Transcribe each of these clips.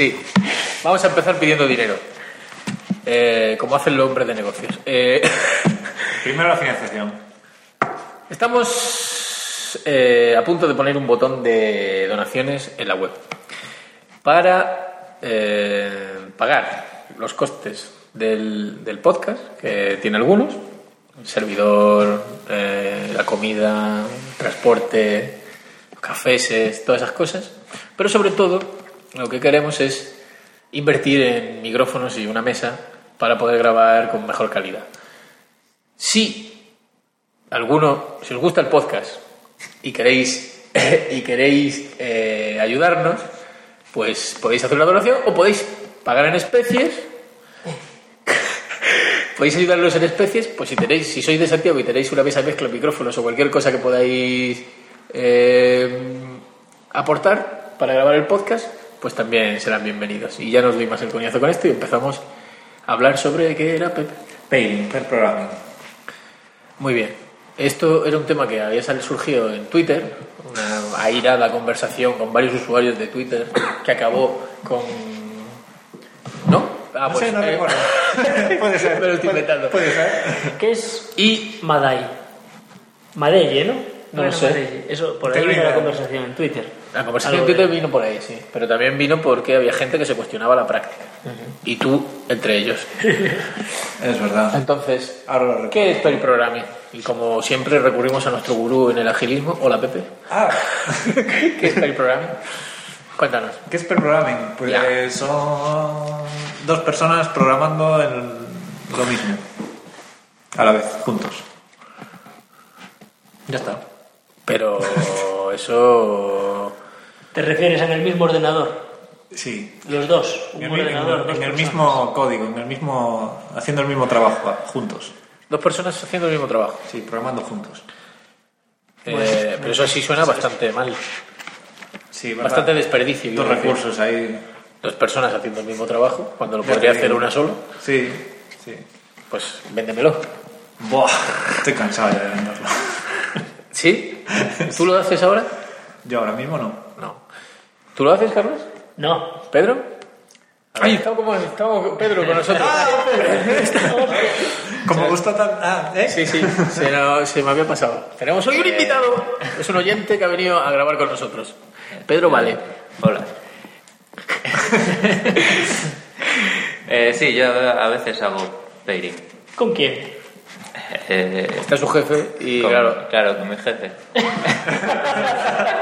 Sí, vamos a empezar pidiendo dinero. Eh, como hacen los hombres de negocios. Eh, Primero la financiación. estamos eh, a punto de poner un botón de donaciones en la web para pagar los costes del, del podcast, que tiene algunos, el servidor, la comida, transporte, cafés, todas esas cosas. Pero sobre todo, lo que queremos es invertir en micrófonos y una mesa para poder grabar con mejor calidad. Si alguno, si os gusta el podcast y queréis, y queréis eh, ayudarnos, pues podéis hacer una donación o podéis pagar en especies. podéis ayudarnos en especies, pues si tenéis, si sois de Santiago y tenéis una mesa de mezcla, micrófonos o cualquier cosa que podáis eh, aportar para grabar el podcast, pues también serán bienvenidos. Y ya nos doy más el coñazo con esto y empezamos a hablar sobre qué era Pepe. Pairing, per programming. Muy bien. Esto era un tema que había surgido en Twitter, una airada conversación con varios usuarios de Twitter que acabó con... ¿No? Ah, No pues, sé, no eh, recuerdo. puede ser. Me lo estoy puede- inventando. Puede ser. ¿Qué es Y Madai? Madelle, ¿no? No lo sé. Madelle. Eso, por ahí vino la conversación en Twitter. la conversación en Twitter vino por ahí, sí. Pero también vino porque había gente que se cuestionaba la práctica. Y tú entre ellos. Es verdad. Entonces, Ahora lo recuerdo. ¿qué es Periprogramming? Y como siempre recurrimos a nuestro gurú en el agilismo. Hola, Pepe. Ah, ¿Qué es Periprogramming? Cuéntanos. ¿qué es per programming? Pues Ya. son dos personas programando en lo mismo. A la vez, juntos. Ya está. Pero eso... ¿Te refieres en el mismo ordenador? Sí. Los dos. Un En el, ordenador, en el mismo código, en el mismo, haciendo el mismo trabajo juntos. Dos personas haciendo el mismo trabajo. Sí, programando juntos. Eh, pero eso sí suena bastante mal. Sí, ¿verdad? Bastante desperdicio. Dos recursos ahí. Dos personas haciendo el mismo trabajo, cuando lo podría hacer una solo, Sí, sí. pues véndemelo. Buah, estoy cansado ya de venderlo. ¿Sí? ¿Tú lo haces ahora? Yo ahora mismo no. No. ¿Tú lo haces, Carlos? No. ¿Pedro? Ay, estamos como estamos Pedro con nosotros. Como gusta tan... Ah, ¿eh? Sí, sí, se, no- se me había pasado. Tenemos hoy un invitado. Es un oyente que ha venido a grabar con nosotros. Pedro Vale. Hola. Eh, sí, yo a veces hago pairing. ¿Con quién? Eh, Está su jefe y con, claro. claro, con mi jefe.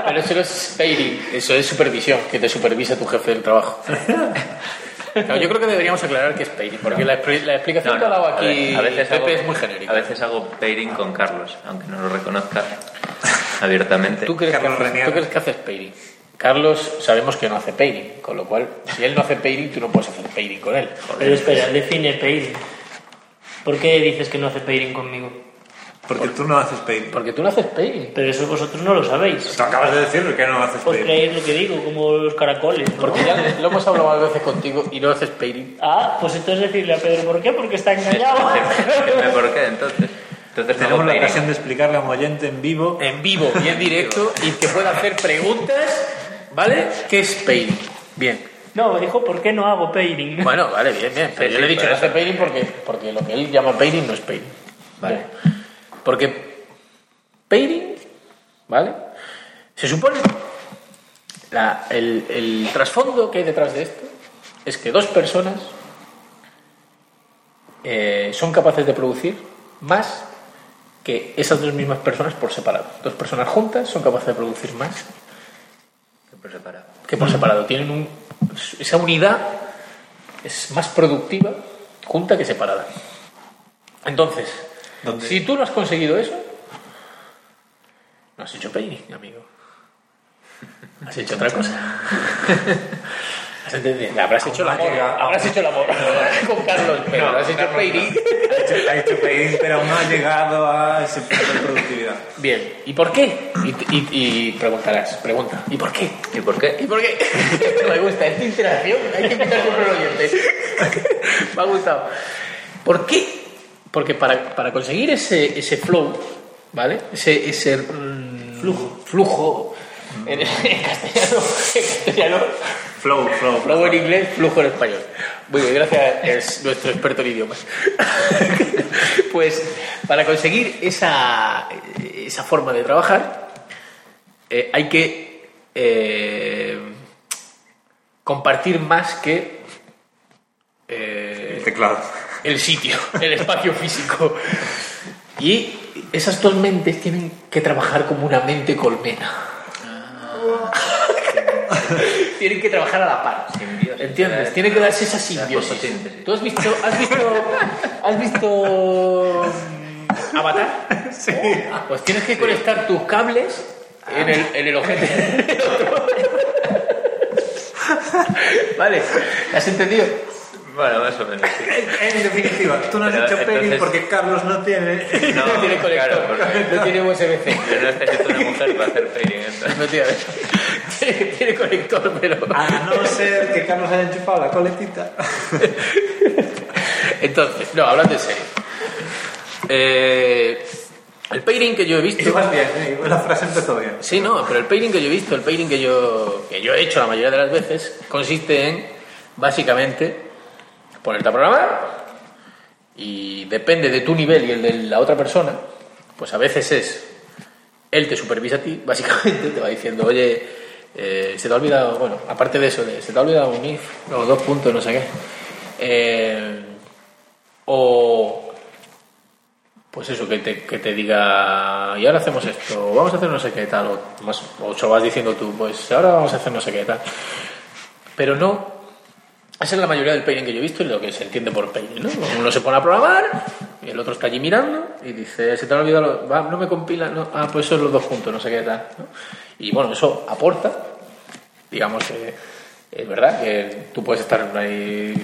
Pero eso no es pairing, eso es supervisión, que te supervisa tu jefe del trabajo. Claro, yo creo que deberíamos aclarar qué es pairing, porque la, expli- la explicación No, que ha no, dado aquí a veces Pepe hago- es muy genérica. A veces hago pairing con Carlos, aunque no lo reconozca abiertamente. ¿Tú crees, que, Carlos haces- reniega. ¿Tú crees que haces pairing? Carlos sabemos que no hace pairing, con lo cual, si él no hace pairing, tú no puedes hacer pairing con él. Pero espera, define pairing. ¿Por qué dices que no hace pairing conmigo? Porque tú no haces pay. Porque tú no haces pairing. Pero eso vosotros no lo sabéis. Tú acabas de decir que no haces Pues pay. creéis lo que digo, como los caracoles. ¿no? Porque ya lo hemos hablado varias veces contigo y no haces pairing. Ah, pues entonces decirle a Pedro, ¿por qué? Porque está engañado. ¿Por qué entonces? Tenemos la pairing. ocasión de explicarle a un oyente en vivo. En vivo y en directo y que pueda hacer preguntas, ¿vale? ¿Qué es pairing? Bien. No, me dijo, ¿por qué no hago pairing? Bueno, vale, bien, bien. Pero Sí, yo le he dicho no hace pairing porque, porque lo que él llama pairing no es pairing. Vale. Porque pairing, ¿vale? Se supone. la- el, el trasfondo que hay detrás de esto es que dos personas eh, son capaces de producir más que esas dos mismas personas por separado. Dos personas juntas son capaces de producir más Por separado. que por separado. Tienen un, esa unidad es más productiva junta que separada. Entonces, ¿Dónde? si tú no has conseguido eso, no has hecho pairing, amigo. Has hecho otra cosa. Habrás hecho el amor. Habrás hecho el amor con Carlos, pero No, has hecho. Ha hecho, ha hecho pero aún no ha llegado a ese punto de productividad. Bien, ¿y por qué? Y, y- y preguntarás, pregunta, ¿y por qué? ¿Y por qué? ¿Y por qué? Me gusta esta interacción. Hay que invitar siempre al oyente. Me ha gustado. ¿Por qué? Porque para, para conseguir ese, ese flow, ¿vale? Ese, ese mm, Flujo. flujo En, en castellano, en castellano, Flow, flow. flow en inglés, flujo en español. Muy bien, gracias, es nuestro experto en idiomas. pues para conseguir esa, esa forma de trabajar, eh, hay que eh, compartir más que eh, El teclado. el sitio, el espacio físico. Y esas dos mentes tienen que trabajar como una mente colmena. Tienen que trabajar a la par. Simbiosis. ¿Entiendes? Tiene que darse esa simbiosis. ¿Tú has visto, has visto, has visto mm, Avatar? Sí. Pues tienes que conectar tus cables en el, en el ojete. otro. vale, ¿has entendido? Bueno, más o menos. sí. En, en definitiva, tú no has Pero hecho entonces- porque Carlos no tiene. No, no tiene conector, claro, porque no tiene USB-C. yo no necesito una mujer para hacer entonces. No tiene, tiene, tiene conector, pero... A no ser que Carlos haya enchufado la coletita. Entonces, no, hablando en serio. Eh, el pairing que yo he visto... Ibas bien, ¿eh? la frase empezó bien. Sí, no, pero el pairing que yo he visto, el pairing que yo, que yo he hecho la mayoría de las veces, consiste en, básicamente, ponerte a programar y depende de tu nivel y el de la otra persona, pues a veces es, él te supervisa a ti, básicamente, te va diciendo, oye, eh, se te ha olvidado, bueno, aparte de eso, se te ha olvidado un if, o dos puntos, no sé qué. Eh, o pues eso, que te, que te diga, y ahora hacemos esto, vamos a hacer no sé qué tal, o, más, o vas diciendo tú, pues ahora vamos a hacer no sé qué tal. Pero no, esa es la mayoría del pairing que yo he visto y lo que se entiende por pairing, ¿no? Uno se pone a programar y el otro está allí mirando y dice, se te han olvidado, no me compila, no, ah, pues son los dos puntos, no sé qué tal. ¿no? Y bueno, eso aporta, digamos que es verdad que tú puedes estar ahí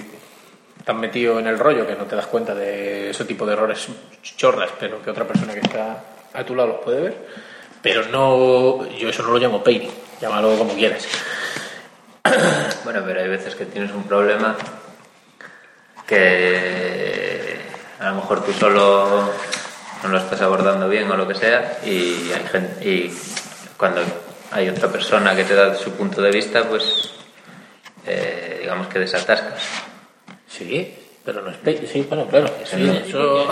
tan metido en el rollo que no te das cuenta de ese tipo de errores chorras, pero que otra persona que está a tu lado los puede ver. Pero no, yo eso no lo llamo pairing, llámalo como quieras. Bueno, pero hay veces que tienes un problema que a lo mejor tú solo no lo estás abordando bien o lo que sea y hay gente, y cuando hay otra persona que te da su punto de vista, pues eh, digamos que desatascas. Sí, pero no es pairing. Sí, bueno, claro. Eso sí, eso-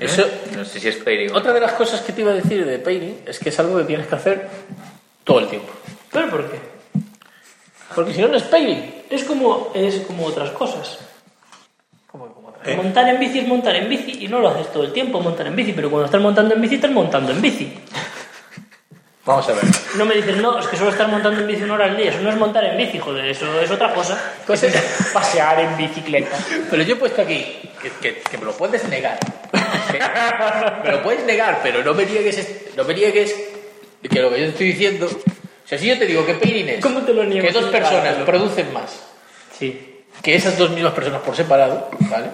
Eso- no sé si es pairing Otra de las cosas que te iba a decir de pairing es que es algo que tienes que hacer todo el tiempo. ¿Pero por qué? Porque si no, no es pairing. Es como, es como otras cosas. Como- como otra- ¿Eh? Montar en bici es montar en bici y no lo haces todo el tiempo montar en bici, pero cuando estás montando en bici estás montando en bici. Vamos a ver. No me dices, no, es que solo estás montando en bici una hora al día, eso no es montar en bici, joder, eso es otra cosa. Pues es pasear en bicicleta. Pero yo he puesto aquí que, que- que me lo puedes negar. me lo puedes negar, pero no me niegues, no me niegues que lo que yo estoy diciendo. Sea, si yo te digo que pairing es ¿Cómo te lo que dos personas producen más Sí. que esas dos mismas personas por separado, ¿vale?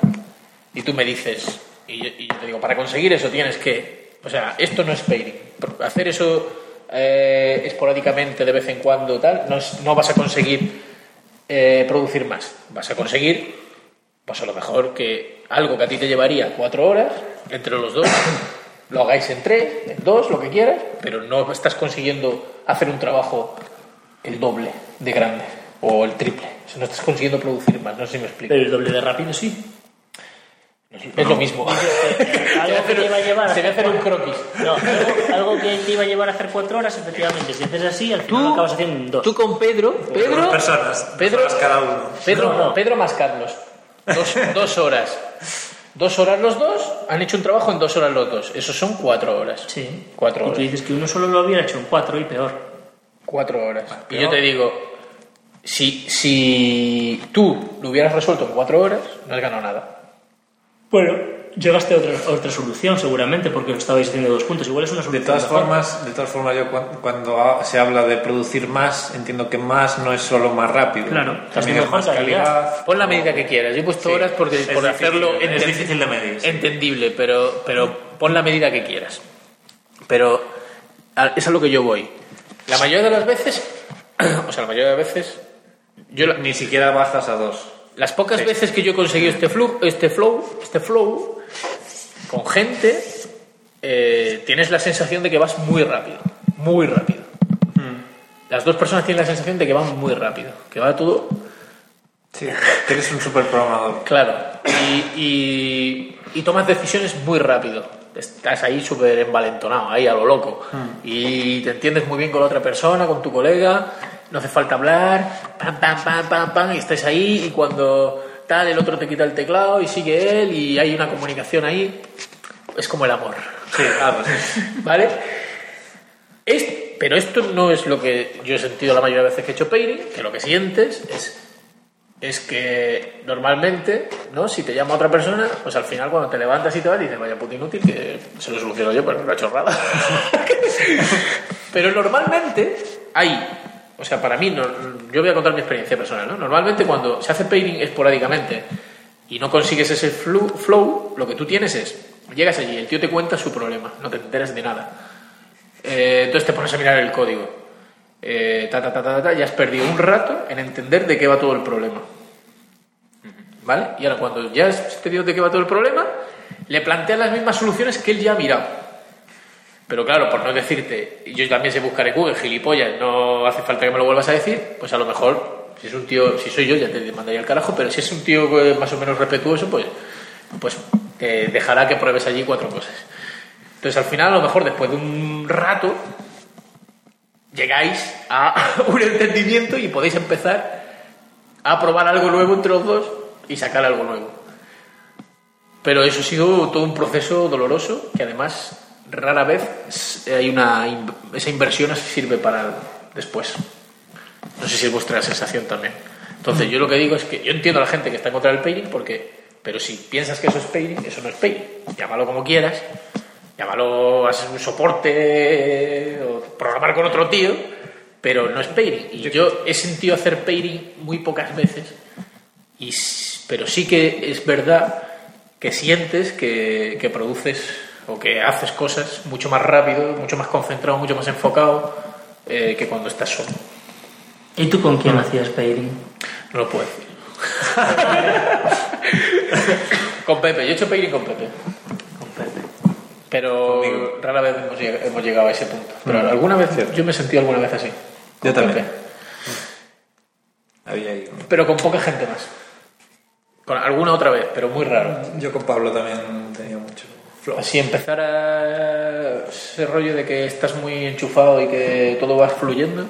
Y tú me dices, y yo, y yo te digo, para conseguir eso tienes que, o sea, esto no es pairing. Hacer eso eh, esporádicamente, de vez en cuando, tal, no, es- no vas a conseguir eh, producir más. Vas a conseguir, pues a lo mejor que algo que a ti te llevaría cuatro horas, entre los dos, lo hagáis en tres, en dos, lo que quieras, pero no estás consiguiendo hacer un trabajo el doble de grande o el triple. O sea, no estás consiguiendo producir más, no sé si me explico. Pero el doble de rápido sí. Es lo mismo. Algo que te iba a llevar a Se ve hacer un croquis. No, algo, algo que te iba a llevar a hacer cuatro horas, efectivamente, si haces así, al final lo acabas haciendo en dos. Tú con Pedro, Dos Pedro, personas. Pedro- dos horas cada uno. Pedro, No, no. Pedro más Carlos. Dos, dos horas. Dos horas los dos, han hecho un trabajo en dos horas los dos. Eso son cuatro horas. Sí. Cuatro Y tú horas. dices que uno solo lo hubiera hecho en cuatro y peor. Cuatro horas. Y yo te digo, si, si tú lo hubieras resuelto en cuatro horas, no has ganado nada. Bueno, llegaste a otra, a otra solución seguramente porque estabais haciendo dos puntos. Igual es una De solución. todas mejor. formas, de todas formas, yo cuan- cuando ha- se habla de producir más, entiendo que más no es solo más rápido. Claro, también es de más mejor calidad. calidad. Pon la medida que quieras. Yo he puesto Sí. horas porque, Es por difícil, hacerlo es difícil de medir, sí. entendible, pero, pero pon la medida que quieras. Pero es a lo que yo voy. La mayoría de las veces, o sea, la mayoría de las veces, yo la- Ni siquiera bajas a dos. las pocas Sí. veces que yo he conseguido este flow, este flow, este flow, con gente, eh, tienes la sensación de que vas muy rápido, muy rápido. las dos personas tienen la sensación de que van muy rápido, que va todo Sí, que eres un super programador. Claro, y, y- y tomas decisiones muy rápido. Estás ahí súper envalentonado, ahí a lo loco. Y te entiendes muy bien con la otra persona, con tu colega, no hace falta hablar, pam, pam, pam, pam, pam, y estás ahí y cuando tal, el otro te quita el teclado y sigue él y hay una comunicación ahí. Es como el amor. Sí, ah, pues. ¿Vale? Es, pero esto no es lo que yo he sentido la mayoría de veces que he hecho pairing, que lo que sientes es, es que normalmente, ¿no? Si te llama otra persona, pues al final cuando te levantas y te vas, dices, vaya puto inútil, que se lo soluciono yo, pero es una chorrada. pero normalmente hay, o sea, para mí, yo voy a contar mi experiencia personal, ¿no? Normalmente cuando se hace pairing esporádicamente y no consigues ese flu- flow, lo que tú tienes es, llegas allí, el tío te cuenta su problema, no te enteras de nada. Eh, entonces te pones a mirar el código. Eh, ta, ta, ta, ta, ta, ya has perdido un rato en entender de qué va todo el problema. ¿Vale? Y ahora cuando ya has entendido de qué va todo el problema, le planteas las mismas soluciones que él ya ha mirado. Pero claro, por no decirte, yo también sé buscar Google, gilipollas, no hace falta que me lo vuelvas a decir, pues a lo mejor, si es un tío, si soy yo, ya te mandaría al carajo, pero si es un tío eh, más o menos respetuoso, pues, pues te dejará que pruebes allí cuatro cosas. Entonces al final, a lo mejor después de un rato, llegáis a un entendimiento y podéis empezar a probar algo nuevo entre los dos y sacar algo nuevo. Pero eso ha sido todo un proceso doloroso que además rara vez hay una esa inversión sirve para después. No sé si es vuestra sensación también. Entonces yo lo que digo es que yo entiendo a la gente que está en contra del pairing porque pero si piensas que eso es pairing, eso no es pairing. Llámalo como quieras, llámalo a un soporte o programar con otro tío, pero no es pairing. Y yo he sentido hacer pairing muy pocas veces, y, pero sí que es verdad que sientes que, que produces o que haces cosas mucho más rápido, mucho más concentrado, mucho más enfocado eh, que cuando estás solo. ¿Y tú con quién hacías pairing? No lo puedo decir. con Pepe, yo he hecho pairing con Pepe. Con Pepe. Pero rara vez hemos llegado, hemos llegado a ese punto. Pero alguna vez, yo me he sentido alguna vez así. Yo también. Pepe. Había ahí un- Pero con poca gente más. Con alguna otra vez, pero muy raro. Yo con Pablo también tenía mucho flow. Así empezar a ese rollo de que estás muy enchufado y que todo va fluyendo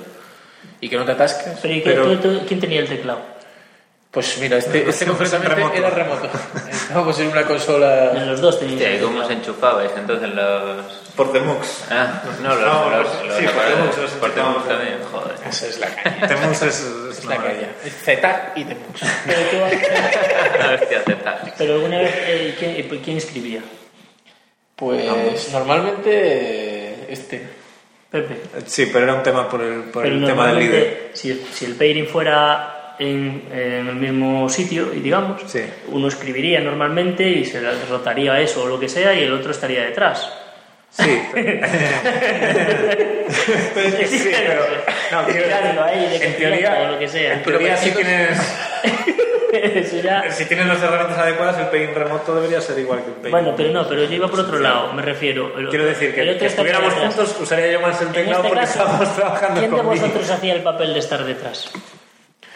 y que no te atascas. Pero, ¿y qué- Pero- tú- tú- quién tenía el teclado? Pues mira, este, este en concretamente remoto. era remoto. Estábamos en una consola. En los dos el ¿y cómo os enchufabais entonces los...? Por The Mux. Ah, no, los, No, los, los sí, por aparatos- Temux, los por Temux enchufamos. también, joder. Esa es la caña. The Mux es, es Es la caña. Es ZTAC y Temux. Pero, tú- Hostia, Z. pero alguna vez, eh, ¿quién, quién escribía? Pues normalmente eh, este. Pepe. Sí, pero era un tema por el, por el tema del líder. normalmente, si, si el pairing fuera en, en el mismo sitio, y digamos, Sí. uno escribiría normalmente y se le rotaría eso o lo que sea y el otro estaría detrás. Sí, pero, sí, pero no, quiero- Tirando ahí de en confianza teoría, o lo que sea. en teoría si tienes, ya- si tienes las herramientas adecuadas, el paying remoto debería ser igual que el paying. Bueno, pero no, pero yo iba por otro lado, me refiero. El- Quiero decir que, que estuviéramos juntos, usaría yo más el teclado este porque caso, estábamos trabajando ¿quién de conmigo. vosotros hacía el papel de estar detrás?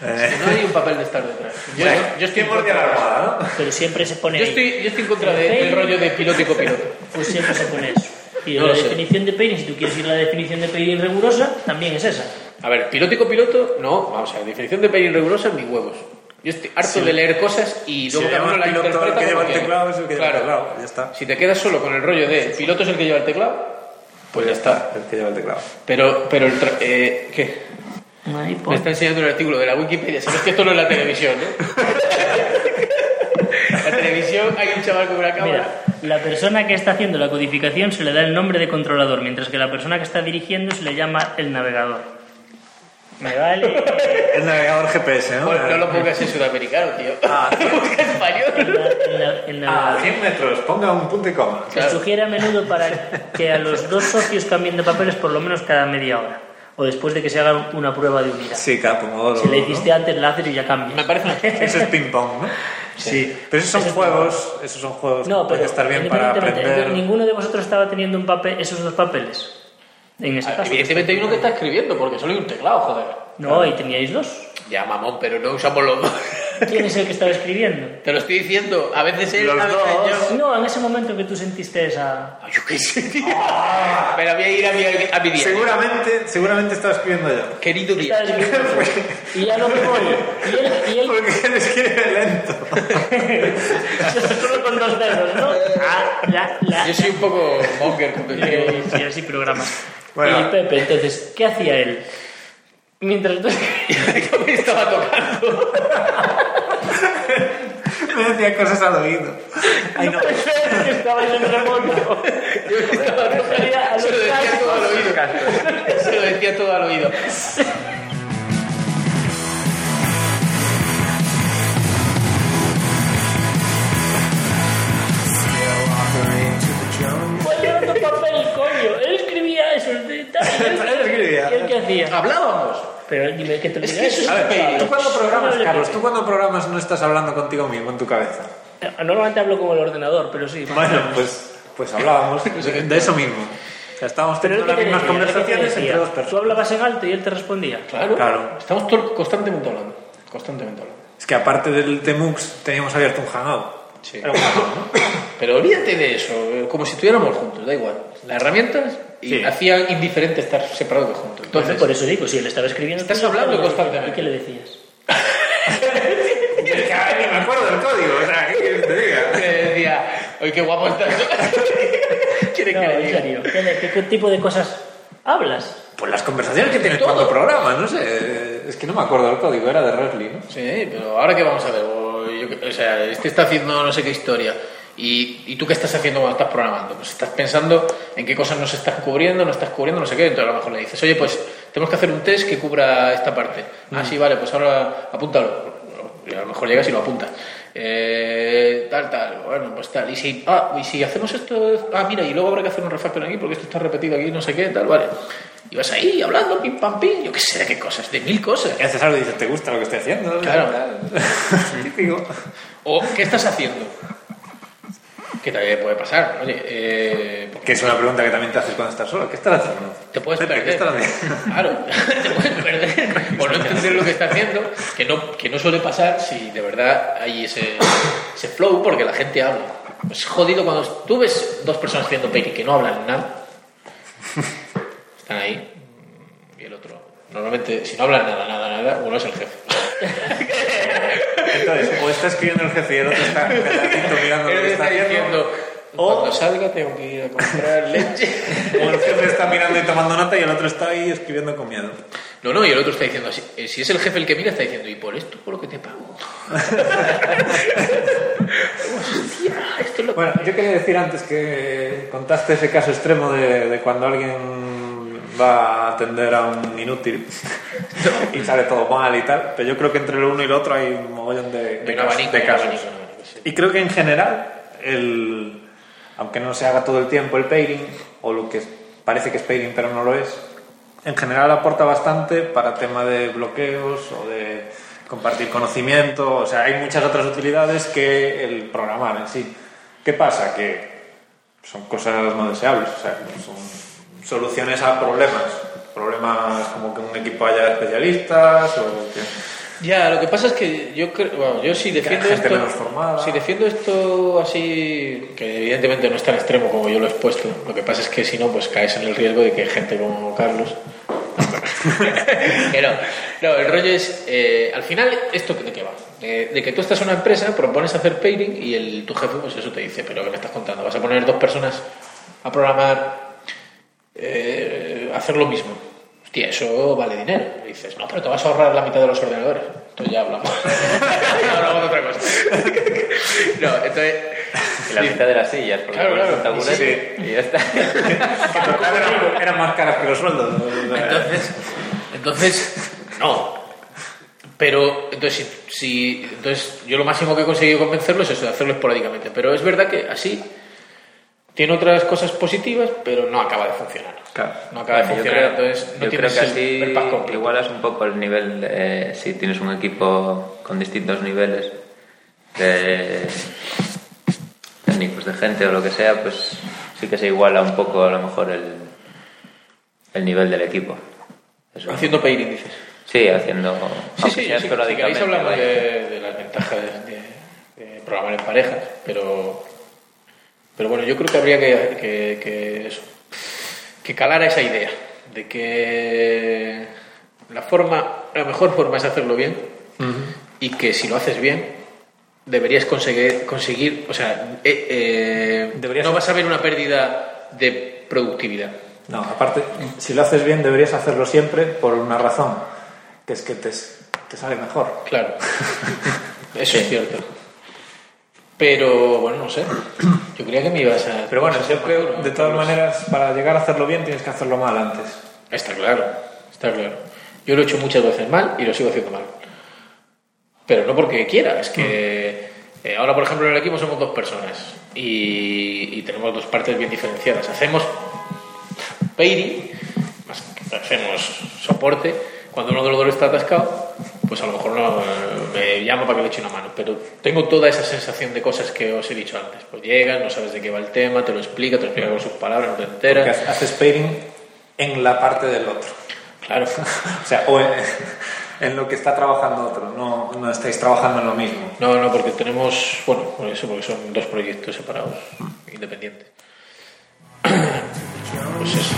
Eh, No hay un papel de estar detrás. Yo, bueno, yo estoy en ¿quién mordía la contra, almohada, no? Pero siempre se pone. yo estoy, yo estoy en contra de- del rollo de piloto y copiloto. Pues siempre se pone eso. Y No la sé. definición de pairing, si tú quieres ir a la definición de pairing rigurosa, también es esa. A ver, piloto y copiloto, no, vamos a ver, definición de pairing rigurosa, mis huevos. Yo estoy harto de leer cosas y Si luego uno la interpreta que lleva el teclado, es el que lleva el Claro. teclado, ya está. Si te quedas solo con el rollo de piloto es el que lleva el teclado, pues ya está. El que lleva el teclado. Pero, pero el tra- eh, ¿qué? Me está enseñando un artículo de la Wikipedia. Sabes que esto no es la televisión, ¿no? la televisión hay un chaval con una cámara. Mira, la persona que está haciendo la codificación se le da el nombre de controlador, mientras que la persona que está dirigiendo se le llama el navegador. Me vale. El navegador GPS, ¿no? Bueno, no lo pongas en sudamericano, tío. Ah, Busca español. el na- el Ah, navegador. 100 metros, ponga un punto y coma. Se sugiere a menudo para que a los dos socios cambien de papeles por lo menos cada media hora, o después de que se haga una prueba de unidad. Sí, cada pomodoro. Si le ¿no? hiciste antes, la haces y ya cambia. Me parece Eso es ping-pong, ¿no? Sí. Pero esos son Eso es juegos, esos son juegos No, que pero pueden estar bien para independientemente, aprender. ninguno de vosotros estaba teniendo un papel, esos dos papeles. En ese Ah, caso. Evidentemente hay uno que está escribiendo, porque solo hay un teclado, joder. No, y teníais dos. Ya, mamón, pero no usamos los dos. ¿Quién es el que estaba escribiendo? Te lo estoy diciendo, a veces él, Los a veces dos. yo. No, en ese momento que tú sentiste esa... Ay, Yo qué sé, tío. Pero voy a ir a mi, a mi día. Seguramente, seguramente estaba escribiendo yo. Querido día. Estaba escribiendo. y ya lo pone. Y él, y él Porque él escribe lento. solo con dos dedos, ¿no? Ah, la, la. Yo soy un poco monger. Sí, sí, así programas. Bueno. Y Pepe, entonces, ¿qué hacía él? Mientras tú... Yo me estaba tocando. Me decía cosas al oído. Ay, no. ser que estabais en remoto. Yo me estaba Refería a tocando. los Se lo decía todo al oído. Se lo decía todo al oído. Fue llevando papel, coño. Él escribía eso. de tal, y él- Él escribía. ¿Y él qué hacía? Hablábamos. Pero dime, ¿qué te Es que eso es A ver, tú cuando programas, Carlos, tú cuando programas no estás hablando contigo mismo en tu cabeza. Eh, Normalmente hablo con el ordenador, pero sí. Bueno, pues, pues hablábamos de eso mismo. O sea, estábamos Pero teniendo las mismas decía, ¿Qué te conversaciones entre dos Tú personas. hablabas en alto y él te respondía. Claro. Claro. Estamos constantemente hablando. Constantemente hablando. Es que aparte del Temux teníamos abierto un hangout. Sí. ¿no? Pero olvídate de eso, eh, como si estuviéramos juntos, da igual. Las herramientas y Sí. hacía indiferente estar separados de juntos. Entonces, por eso digo, si él estaba escribiendo... Estás tú hablando constantemente. ¿Y qué le decías? Que ni me acuerdo del código. O sea, ¿qué quieres que te diga? le decía, oye, qué guapo estás. ¿Quiere No, que le diga? serio. ¿Qué, qué- qué tipo de cosas hablas? Pues las conversaciones que tienes Todo. cuando programas, no sé. Es que no me acuerdo del código, era de Resli, ¿no? Sí, pero ahora qué vamos a ver. O, yo o sea, este está haciendo no sé qué historia. ¿Y, ¿Y tú qué estás haciendo cuando estás programando? Pues estás pensando en qué cosas no se estás cubriendo, no estás cubriendo, no sé qué. Entonces a lo mejor le dices, oye, pues tenemos que hacer un test que cubra esta parte. Ah, sí, vale, pues ahora apúntalo. Y a lo mejor llegas y lo apuntas. Eh, tal, tal, bueno, pues tal. Y si, ah, y si hacemos esto, ah, mira, y luego habrá que hacer un refactor aquí porque esto está repetido aquí, no sé qué, tal, vale. Y vas ahí hablando, pim, pam, pim, yo qué sé de qué cosas, de mil cosas. Y haces algo y dices, ¿te gusta lo que estoy haciendo? Claro. Típico. O, ¿qué estás haciendo? Que también puede pasar. Oye, eh, Que es una pregunta que también te haces cuando estás solo. ¿Qué estás haciendo? te puedes Pepe, perder. ¿Qué estás haciendo? Claro, te puedes perder por no entender lo que está haciendo, que no, que no suele pasar si de verdad hay ese, ese flow, porque la gente habla. Es jodido cuando tú ves dos personas haciendo peli que no hablan nada, están ahí, y el otro. Normalmente, si no hablan nada, nada, nada, uno es el jefe. Entonces, o está escribiendo el jefe y el otro está mirando lo que está diciendo, O- cuando salga tengo que ir a comprar leche. O el jefe está mirando y tomando nota y el otro está ahí escribiendo con miedo. No, no, y el otro está diciendo así. eh, Si es el jefe el que mira, está diciendo, y por esto, por lo que te pago. Hostia, esto es lo que- Bueno, yo quería decir antes que contaste ese caso extremo de, de cuando alguien va a atender a un inútil y sale todo mal y tal, pero yo creo que entre lo uno y lo otro hay un mogollón de, de casos- abanico, de casos. abanico, sí. Y creo que en general, el, aunque no se haga todo el tiempo el pairing, o lo que parece que es pairing pero no lo es, en general aporta bastante para tema de bloqueos o de compartir conocimiento, o sea, hay muchas otras utilidades que el programar en sí. ¿Qué pasa? Que son cosas no deseables, o sea, son soluciones a problemas. Problemas como que un equipo haya especialistas o que... Ya, lo que pasa es que yo creo, bueno, yo si defiendo esto, si defiendo esto así, que evidentemente no es tan extremo como yo lo he expuesto, lo que pasa es que si no, pues caes en el riesgo de que gente como Carlos. no, no, el rollo es, eh, al final, ¿esto de qué va? De, de que tú estás en una empresa, propones hacer pairing y el, tu jefe, pues eso te dice, pero ¿qué me estás contando? ¿Vas a poner dos personas a programar, eh, hacer lo mismo? Hostia, eso vale dinero. Y dices, no, pero te vas a ahorrar la mitad de los ordenadores. Entonces ya hablamos. ya hablamos de otra cosa. no, entonces... Y la mitad de las sillas, porque Claro, claro. un taburete y ya está. eran, eran más caras que los sueldos. Entonces, entonces, no. Pero, entonces, si, si- entonces, yo lo máximo que he conseguido convencerlo es eso, de hacerlo esporádicamente. Pero es verdad que así tiene otras cosas positivas, pero no acaba de funcionar. Claro. No acaba de Bueno, funcionar, creo, entonces no tienes que así el pack completo. igualas un poco el nivel, eh, si tienes un equipo con distintos niveles de técnicos de gente o lo que sea, pues sí que se iguala un poco a lo mejor el, el nivel del equipo. Eso. Haciendo pairing, dices. Sí, haciendo. Sí, sí, sí, si queréis hablamos de, de las ventajas de, de programar en parejas, pero pero bueno, yo creo que habría que, que, que eso, que calara esa idea de que la forma, la mejor forma es hacerlo bien y que si lo haces bien deberías conseguir, conseguir o sea, eh, eh, Deberías- no vas a ver una pérdida de productividad. No, aparte, si lo haces bien deberías hacerlo siempre por una razón, que es que te, te sale mejor. Claro, eso es cierto. Pero bueno, no sé. Yo creía que me ibas a. Pero bueno, yo creo, ¿no? de todas maneras, para llegar a hacerlo bien tienes que hacerlo mal antes. Está claro, está claro. Yo lo he hecho muchas veces mal y lo sigo haciendo mal. Pero no porque quiera, es que eh, ahora, por ejemplo, en el equipo somos dos personas y, y tenemos dos partes bien diferenciadas. Hacemos que hacemos soporte. Cuando uno de los dos está atascado, pues a lo mejor no, eh, me llama para que le eche una mano. Pero tengo toda esa sensación de cosas que os he dicho antes. Pues llegas, no sabes de qué va el tema, te lo explica, te lo explica con sus palabras, no te Porque enteras. ha- haces pairing en la parte del otro. Claro. O sea, o en, en lo que está trabajando otro, no, no estáis trabajando en lo mismo. No, no, porque tenemos, bueno, por eso, porque son dos proyectos separados, independientes. Pues eso.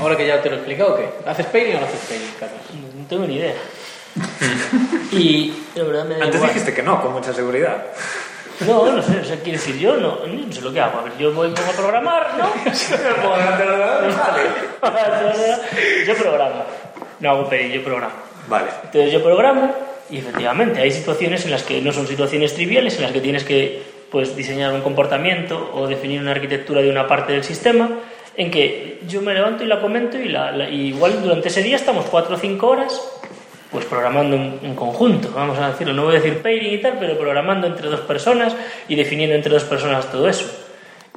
Ahora que ya te lo he explicado, ¿qué? ¿Haces pairing o no haces pairing, Carlos? No tengo ni idea. y la verdad me da Antes igual. dijiste que no, con mucha seguridad. No, no sé, o sea, quiero decir, yo no, no sé lo que hago. A ver, yo voy pongo a programar, ¿no? yo programo. No hago pairing, yo programo. Vale. Entonces yo programo y efectivamente hay situaciones en las que no son situaciones triviales, en las que tienes que pues, diseñar un comportamiento o definir una arquitectura de una parte del sistema, en que yo me levanto y la comento y, la, la- y igual durante ese día estamos cuatro o cinco horas pues programando en, conjunto, vamos a decirlo, no voy a decir pairing y tal, pero programando entre dos personas y definiendo entre dos personas todo eso.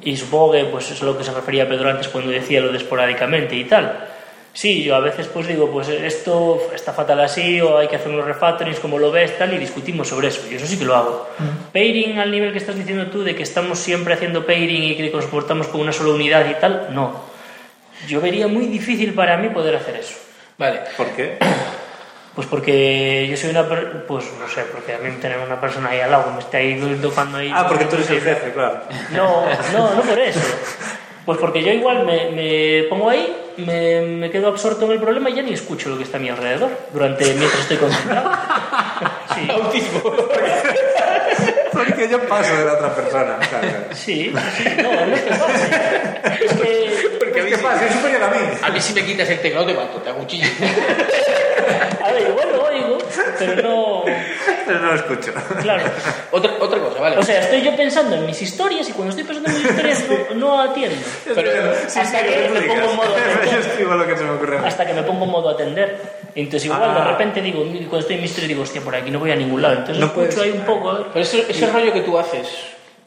Y supongo que pues eso es lo que se refería Pedro antes cuando decía lo de esporádicamente y tal. Sí, yo a veces pues digo, pues esto está fatal así o hay que hacer unos refactorings, como lo ves, tal, y discutimos sobre eso. Y eso sí que lo hago. Pairing al nivel que estás diciendo tú, de que estamos siempre haciendo pairing y que nos comportamos con una sola unidad y tal, no. Yo vería muy difícil para mí poder hacer eso. Vale. ¿Por qué? Pues porque yo soy una... per- Pues no sé, porque a mí tener una persona ahí al lado que me esté ahí tocando ahí... Ah, porque tú eres el jefe, claro. No, no, no por eso. Pues porque yo igual me, me pongo ahí, me, me quedo absorto en el problema y ya ni escucho lo que está a mi alrededor durante mientras estoy concentrado. Sí, Autismo. Porque yo paso de la otra persona. Claro, claro. sí, sí, no, no es que pase. Es que, mí, ¿Qué pasa? Es superior a mí. a mí si me quitas el teclado te mato, te acuchillo. a ver, igual lo oigo, pero no... Pero no lo escucho. Claro. otra, otra cosa, vale. O sea, estoy yo pensando en mis historias y cuando estoy pensando en mis historias no, no atiendo. Pero, hasta que me pongo en modo Yo atender. lo que se me ocurre. hasta que me pongo en modo atender. Entonces igual Ah. de repente digo, cuando estoy en mi historia digo, hostia, por aquí no voy a ningún lado. Entonces No escucho puedes- ahí un poco, a ver. pero ese, ese rollo que tú haces,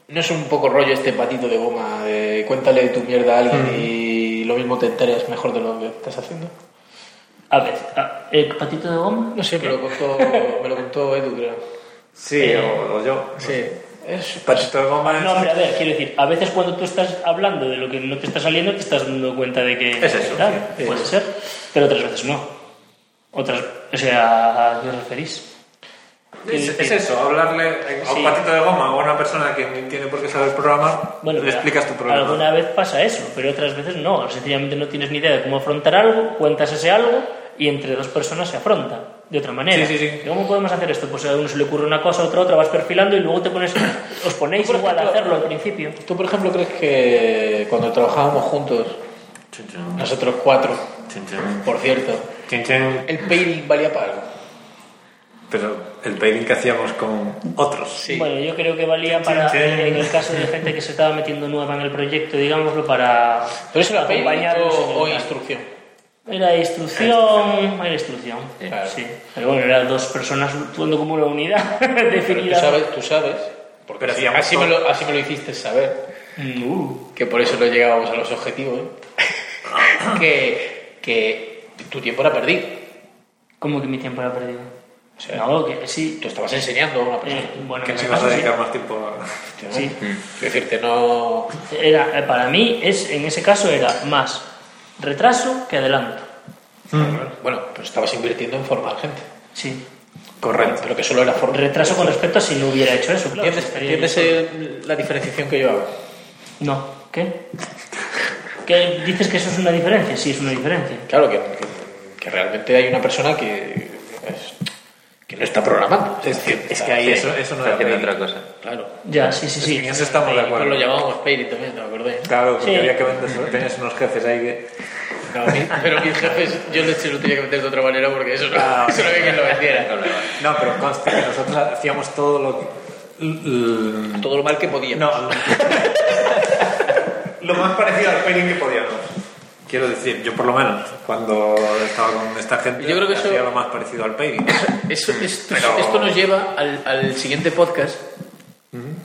¿no es un poco rollo este patito de goma de cuéntale tu mierda a alguien y lo mismo te enteras mejor de lo que estás haciendo? A ver, a- ¿el patito de goma? No sé, me lo contó, me lo contó Edu, creo. Sí, o, o yo. Sí. Es, Patito de goma es... No, hombre, a ver, quiero decir, a veces cuando tú estás hablando de lo que no te está saliendo, te estás dando cuenta de que... Es eso, Claro, sí. puede ser, pero otras veces no. Otras, o sea, ¿a qué os referís? Es, es eso, hablarle a Sí. un patito de goma o a una persona que no tiene por qué saber programar, Bueno, le explicas tu problema. Alguna vez pasa eso, pero otras veces no. Sencillamente no tienes ni idea de cómo afrontar algo, cuentas ese algo y entre dos personas se afronta de otra manera. Sí, sí, sí. ¿Cómo podemos hacer esto? Pues a uno se le ocurre una cosa, a otro otra, vas perfilando y luego te pones, os ponéis igual a ejemplo, hacerlo al principio. ¿Tú, por ejemplo, crees que cuando trabajábamos juntos, nosotros cuatro, Chin, chin. por cierto, Chin, chin. el pairing valía para algo? Pero el pairing que hacíamos con otros. Sí. Bueno, yo creo que valía para, en el caso de gente que se estaba metiendo nueva en el proyecto, digámoslo, para ¿Pero eso era el o, o instrucción? Era instrucción, era instrucción. Claro. Sí. Pero bueno, eran dos personas actuando como una unidad Pero tú definida. sabes, tú sabes, porque Pero así, hacíamos así me lo, así me lo hiciste saber, Uh, que por eso no llegábamos a los objetivos, ¿eh? que, que tu tiempo era perdido. ¿Cómo que mi tiempo era perdido? O sea, no, que sí. Tú estabas enseñando a una persona. eh, bueno, Que ese ibas a dedicar más tiempo a... Sí. Decirte, no. Era, eh, para mí, es, en ese caso era más retraso que adelanto. Bueno, pues estabas invirtiendo en formar gente. Sí. Correcto. Pero que solo era formar. Retraso con respecto a si no hubiera hecho eso, claro. ¿Entiendes, el- la diferenciación que yo hago? No. ¿Qué? ¿Qué? ¿Dices que eso es una diferencia? Sí, es una diferencia. Claro, que, que- que realmente hay una persona que, es- que no está programando. Es que, es que ahí Sí, eso, eso no está haciendo otra cosa. Claro. Ya, sí, sí, sí. En eso estamos de Pues acuerdo. lo llamábamos Payri también, ¿te acordé? Claro, porque Sí. había que vender, tenías unos jefes ahí que... No, mi- pero mis jefes, yo les lo tenía que meter de otra manera porque eso no, Ah, eso no había quien lo vendiera. No, pero conste que nosotros hacíamos todo lo que... Todo lo mal que podía. No, lo más parecido al pairing que podíamos. Quiero decir, yo por lo menos, cuando estaba con esta gente, Yo creo que eso- hacía lo más parecido al pairing. Eso, esto, Pero- esto nos lleva al, al siguiente podcast.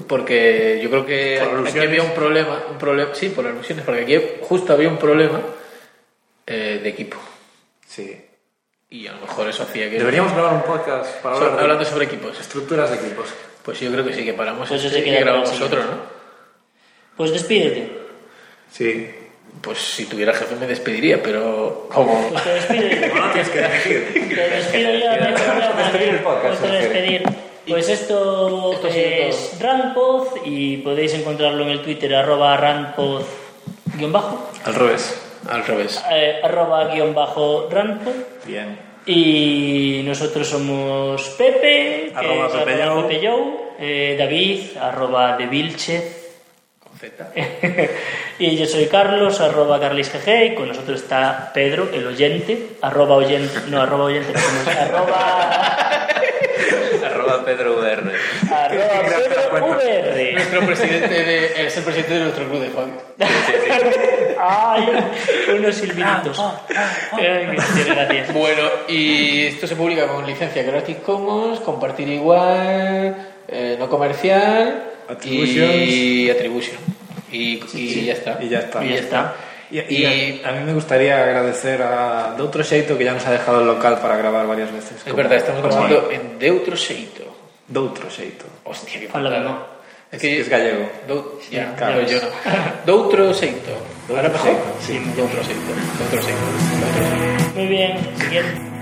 Porque yo creo que aquí había un problema, un problema, sí, por alusiones, porque aquí justo había un problema eh, de equipo. Sí. Y a lo mejor eso hacía que... Deberíamos grabar un podcast para hablar de hablando sobre equipos. estructuras de equipos. Pues yo creo que sí, que paramos Pues este eso se y grabamos otro, ¿no? Pues despídete. Sí. Pues si tuviera jefe me despediría, pero como... Pues te despides. No tienes que elegir. Te despido ya, no hay problema. Despedir el podcast, Pues te despedir. Pues esto, es Randpod y podéis encontrarlo en el Twitter arroba Randpod guion bajo, Al revés. Al revés. eh, arroba guion bajo Randpod Bien. y nosotros somos Pepe, Arroba Pepe Jou, eh, David, arroba de Vilchez Z. y yo soy Carlos, arroba carlisgg y con nosotros está Pedro, el oyente, arroba oyente, no, arroba oyente, no, como es, arroba, Arroba Pedro VR. arroba Pedro VR. Nuestro presidente de, es el presidente de nuestro club de fan. Ay, unos. Ay, qué gracias. Bueno, y esto se publica con licencia Creative Commons, compartir igual, eh, no comercial y attribution. Y, y ya está. Y ya está. Y ya está. Y, y a, a mí me gustaría agradecer a Doutro Xeito que ya nos ha dejado el local para grabar varias veces. Es verdad, estamos grabando en Deutro Seito. Doutro Xeito. Hostia, qué putada. no. Es que Es gallego. Dou- ya, Claro. yo, no. Doutro Seito. Ahora mejor. Sí. Doutro Seito. Doutro Seito. Doutro Seito. Muy bien, siguiente.